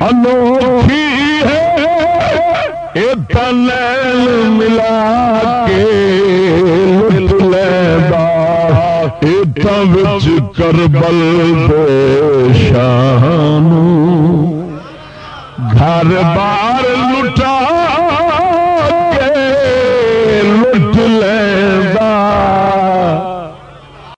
انوکھی ہے تنل ملا کے کربل شان گھر بار لٹا کے لٹ لے